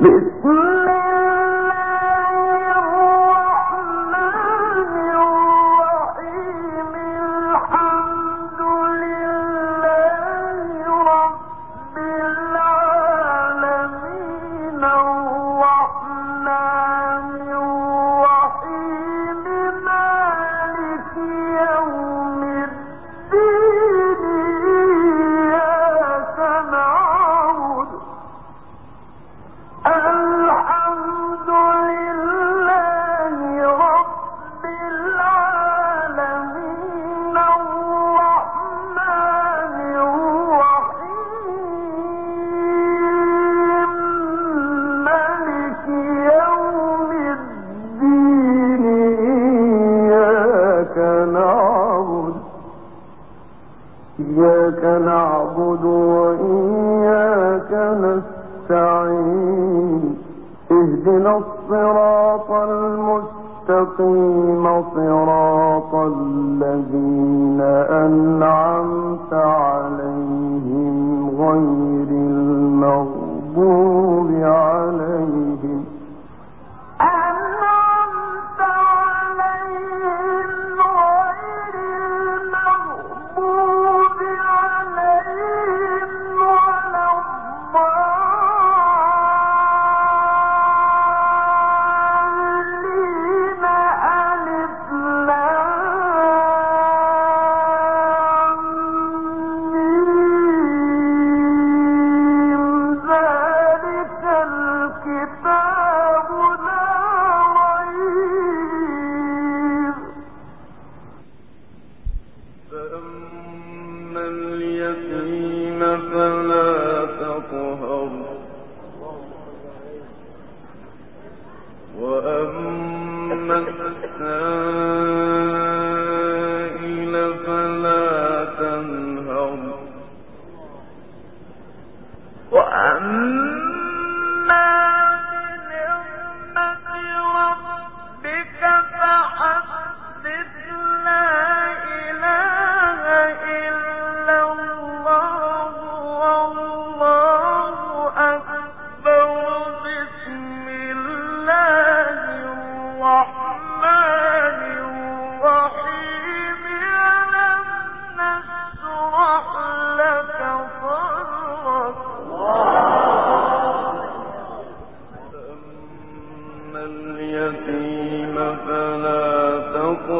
بسم هو الله الخالق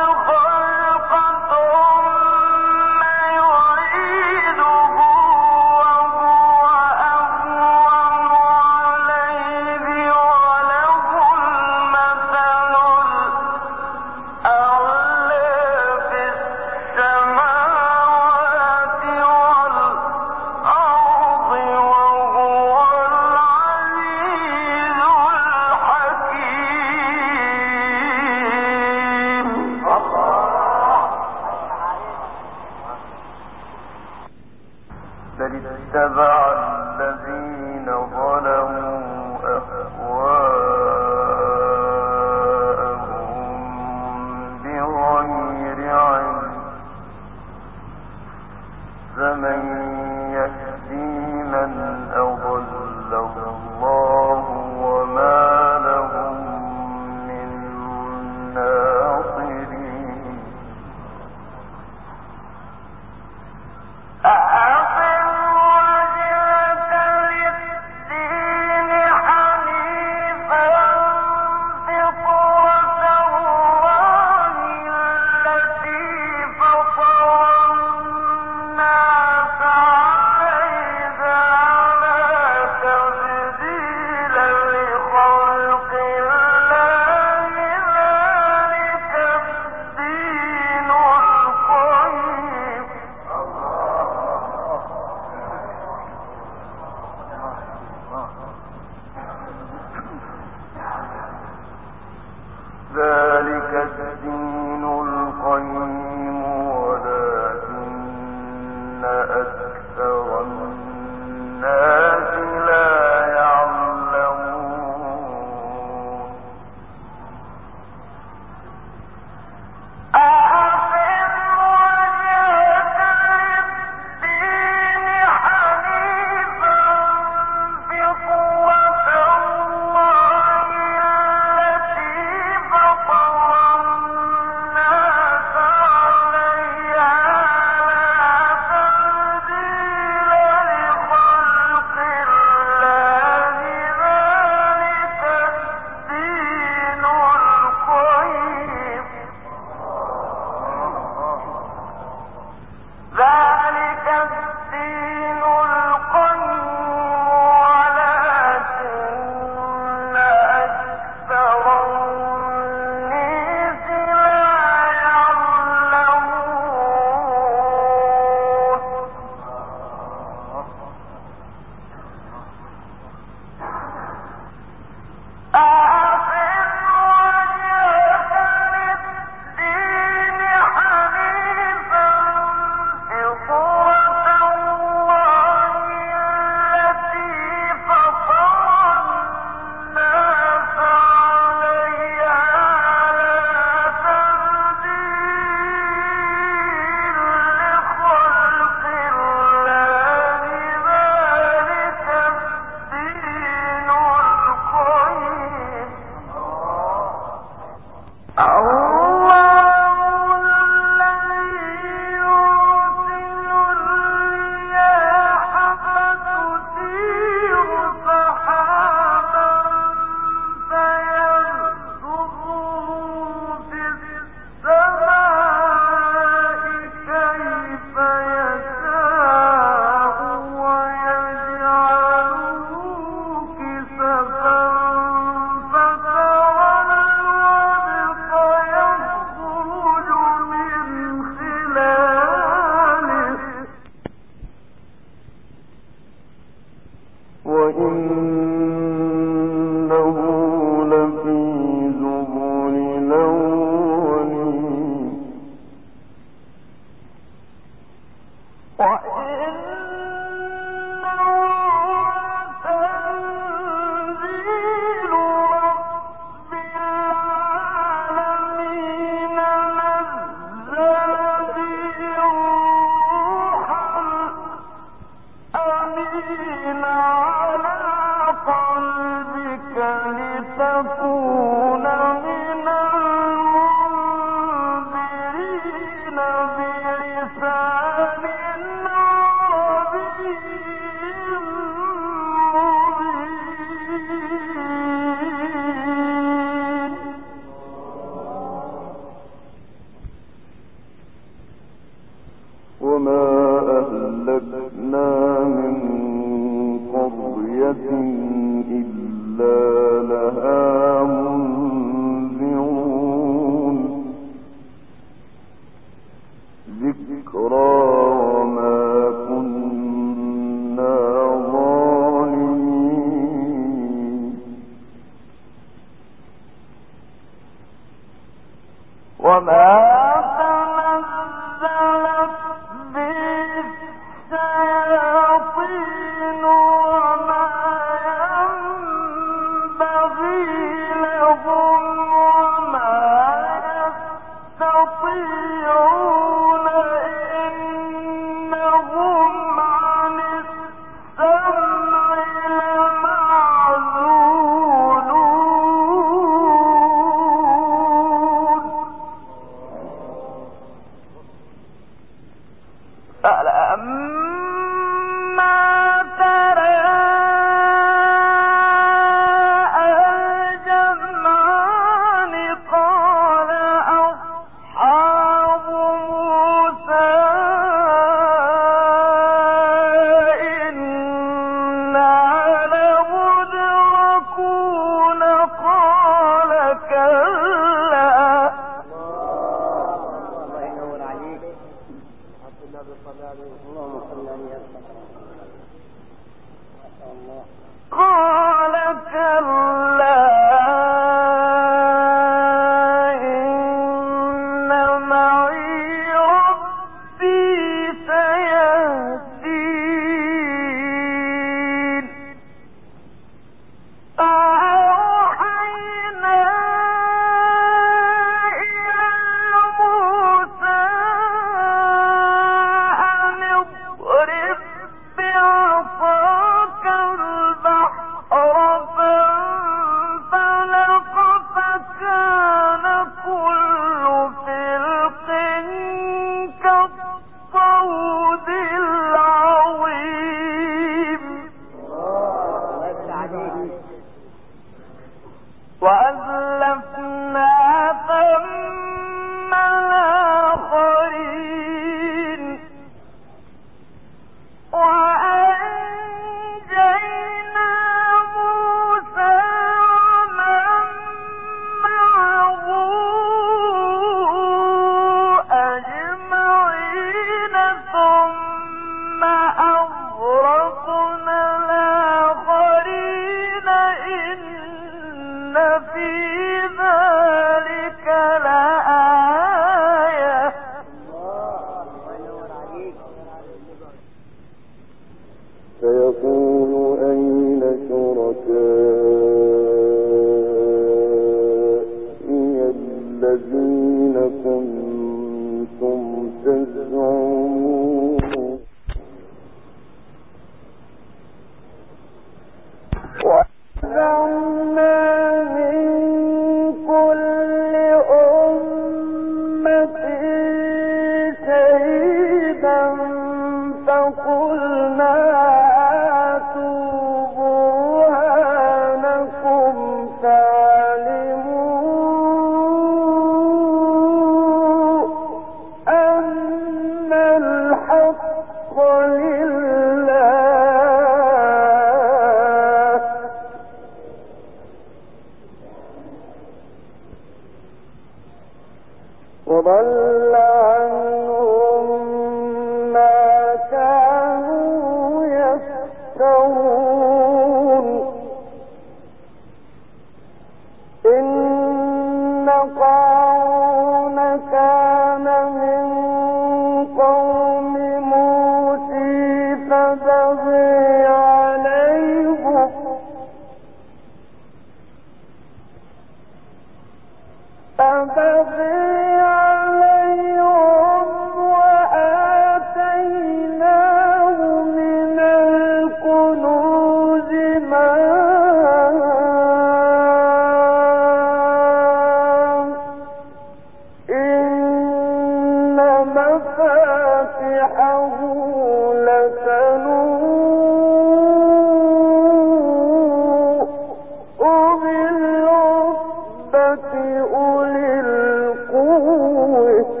ہوئے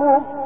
مُّ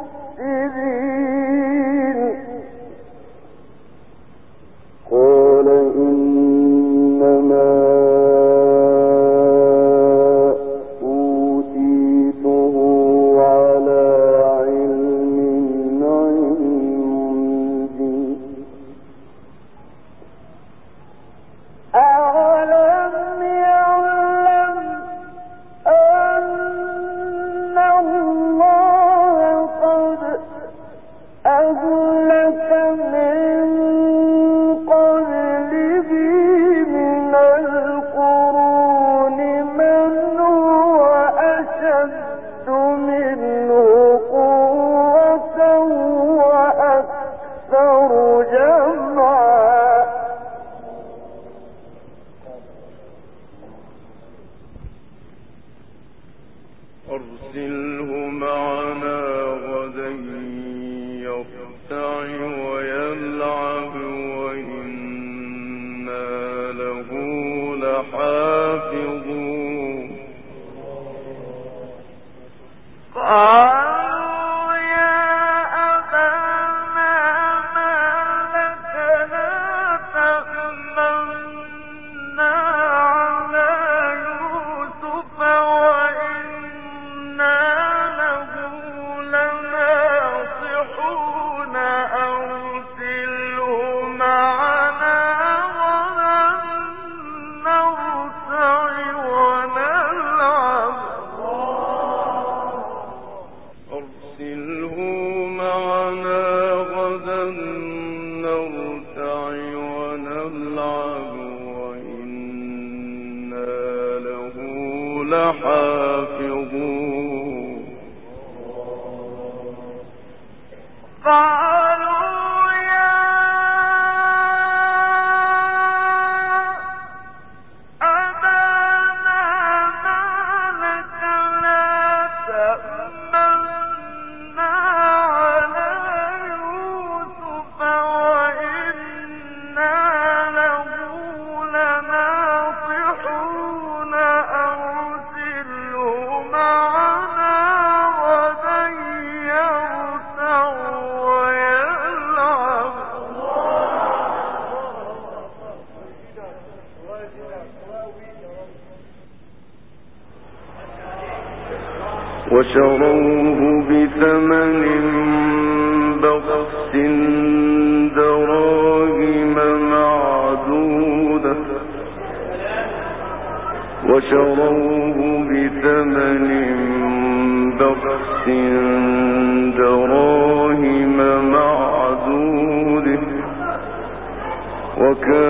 شروه بثمن بخس دراهم معدودة وشروه بثمن بخس دراهم معدودة وكان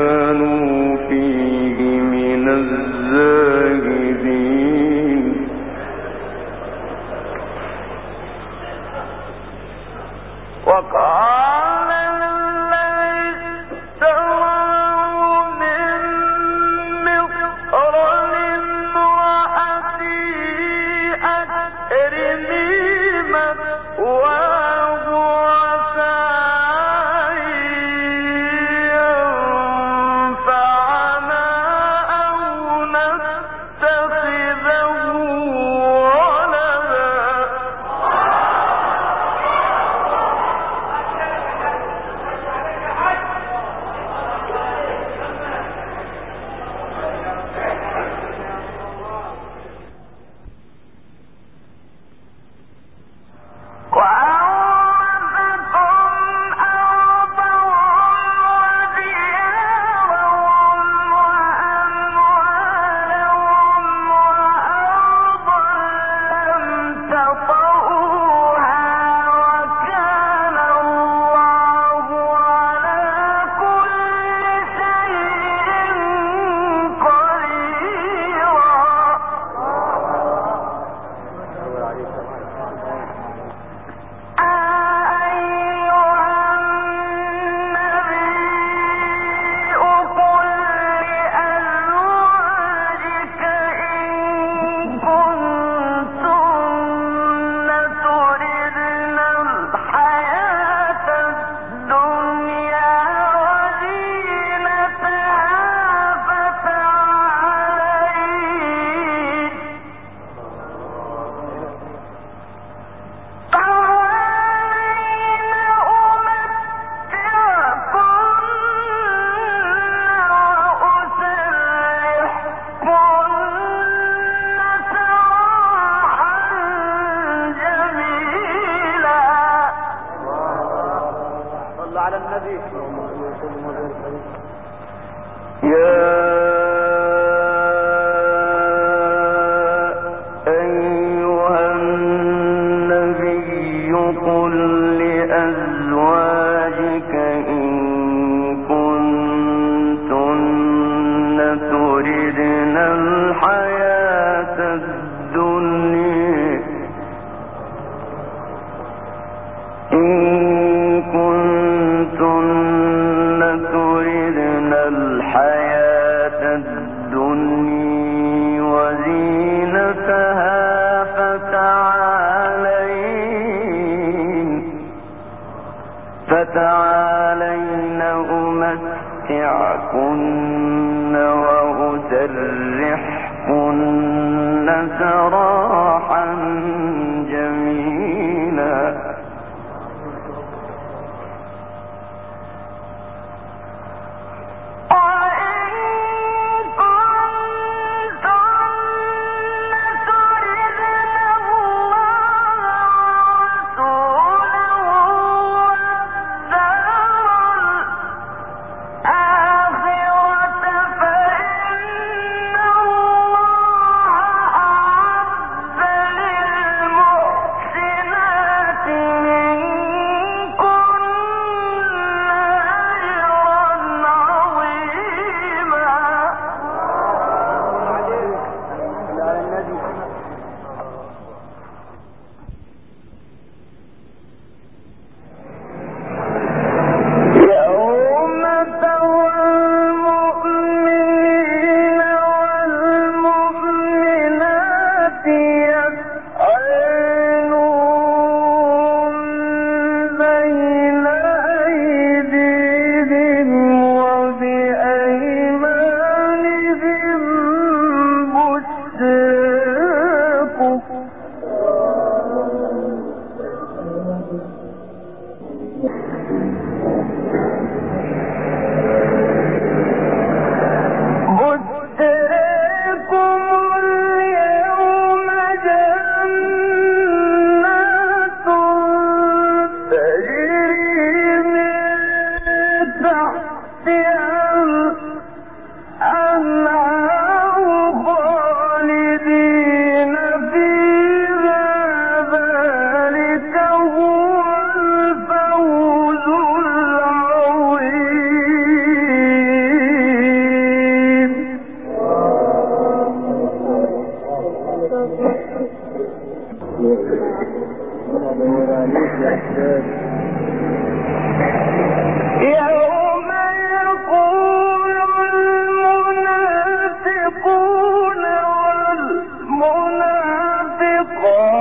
Oh.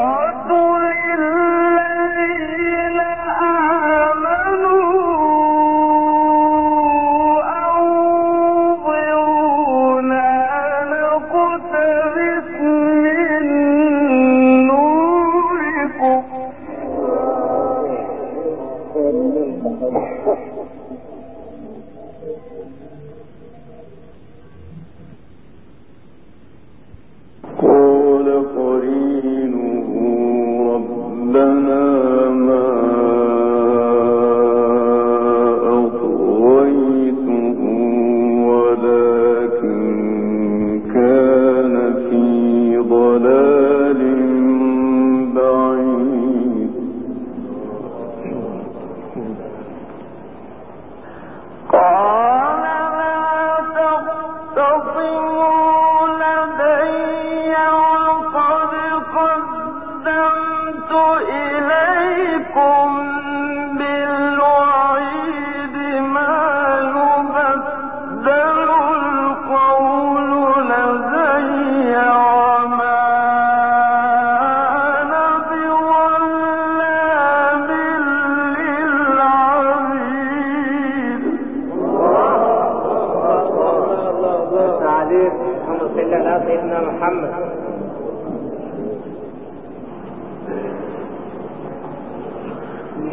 العزيز وصل على سيدنا محمد.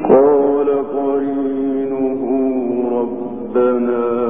قال قرينه ربنا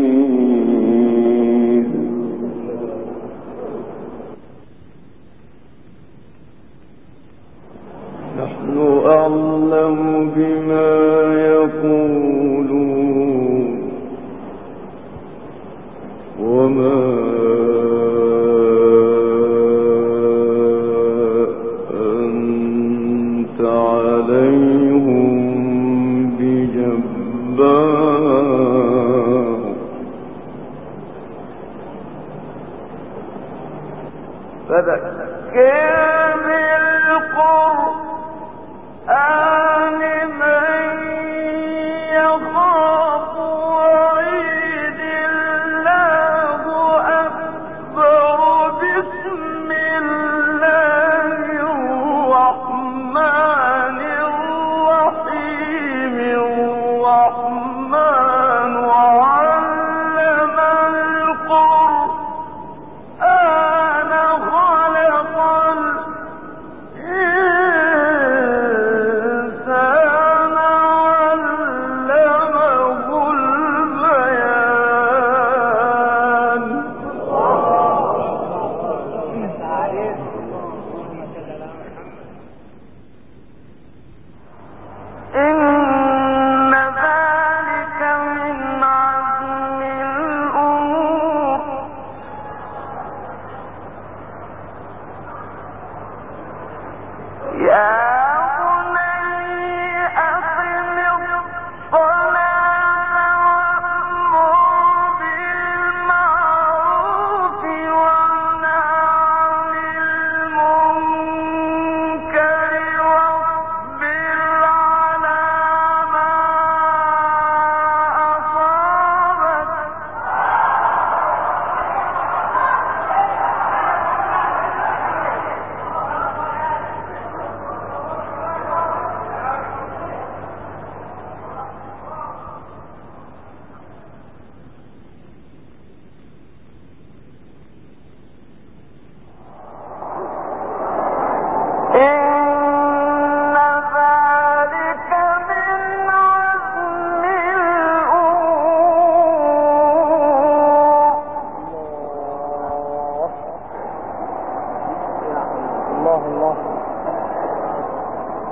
الله الله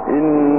إن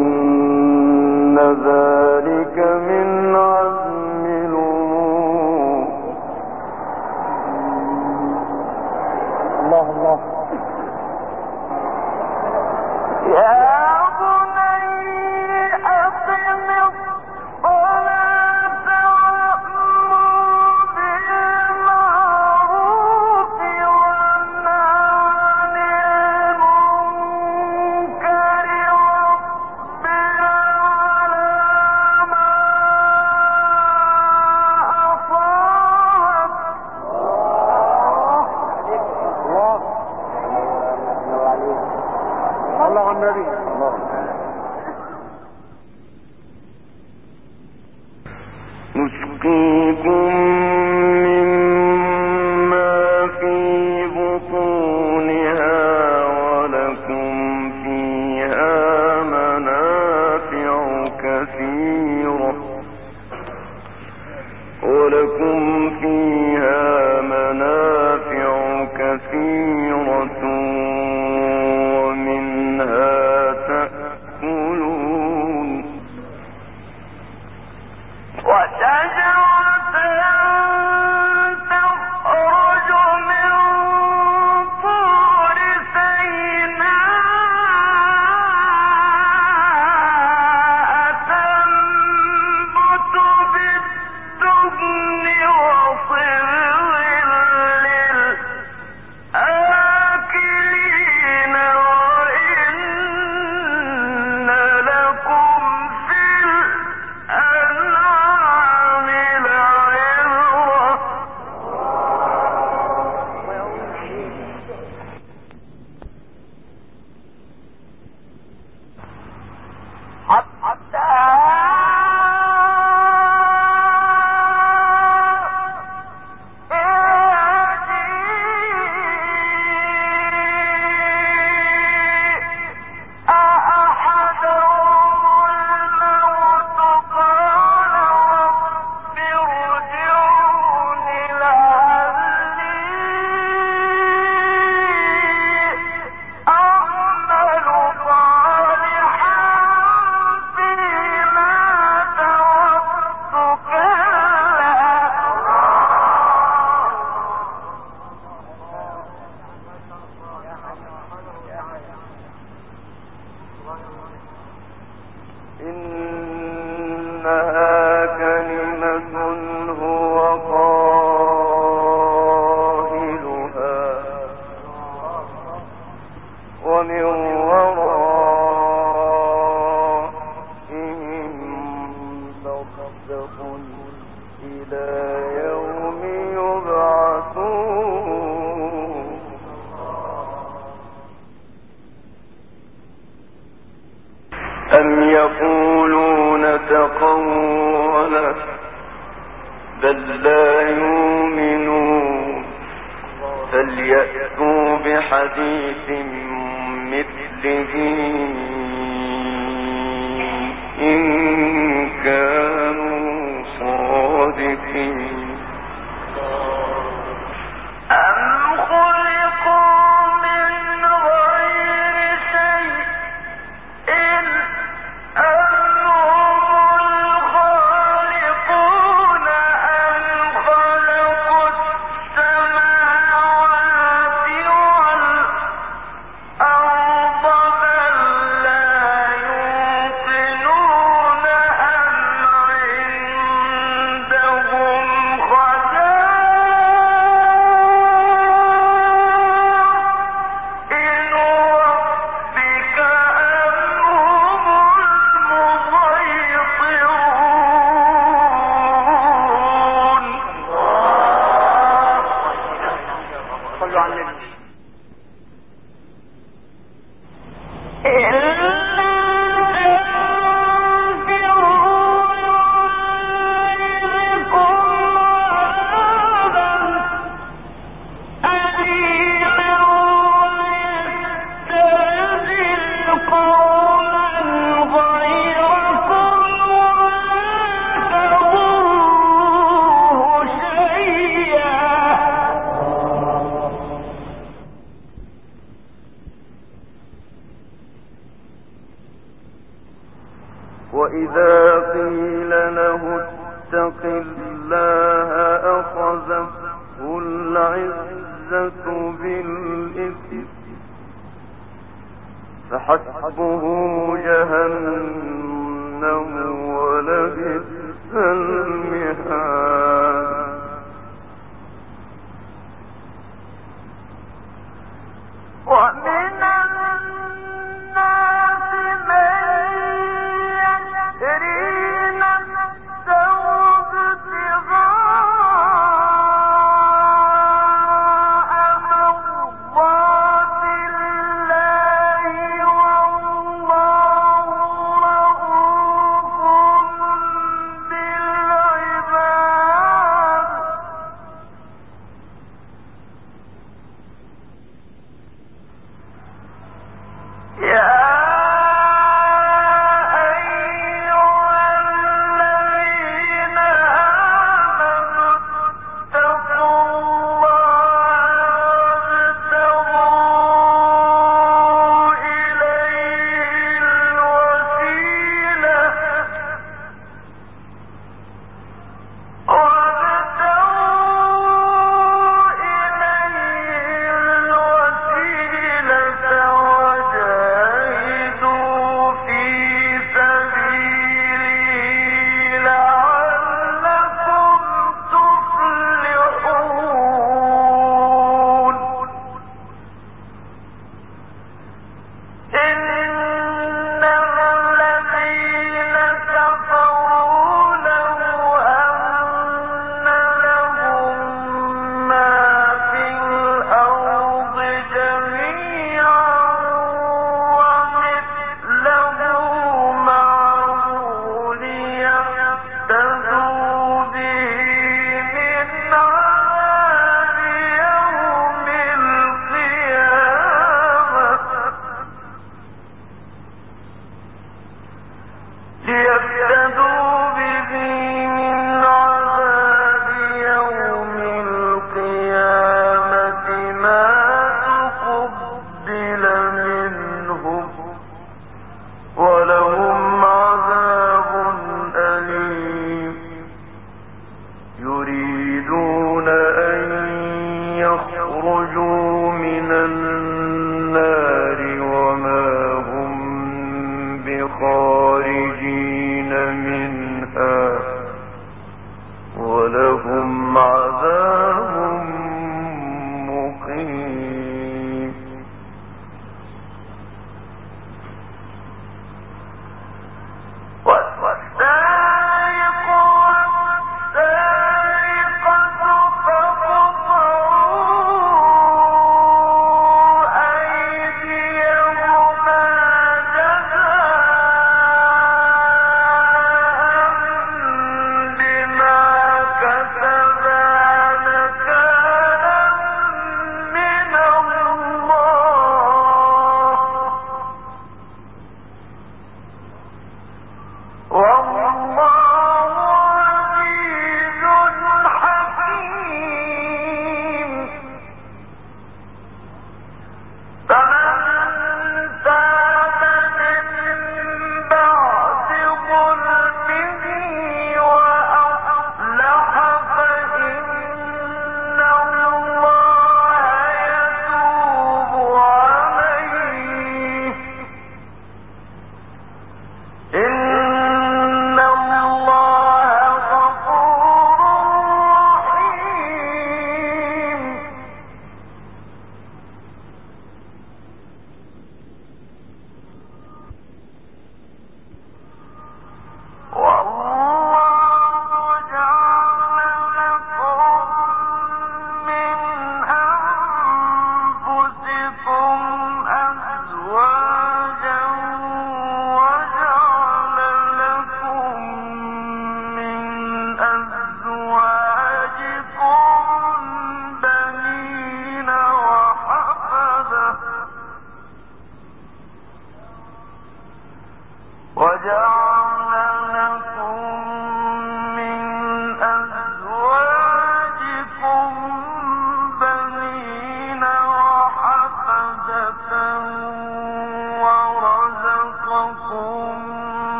إنها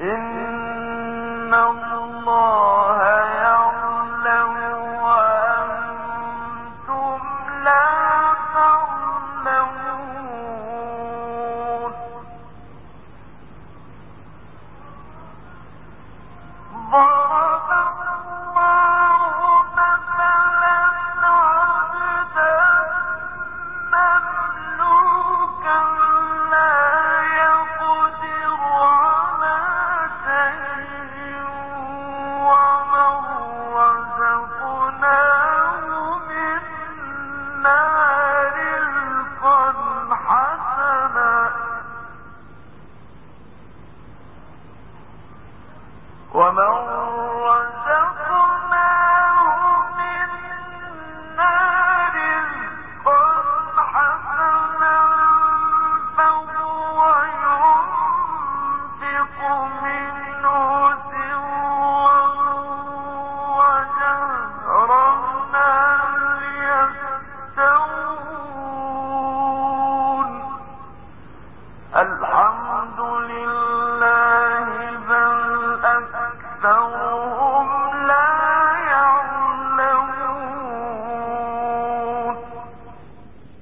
إن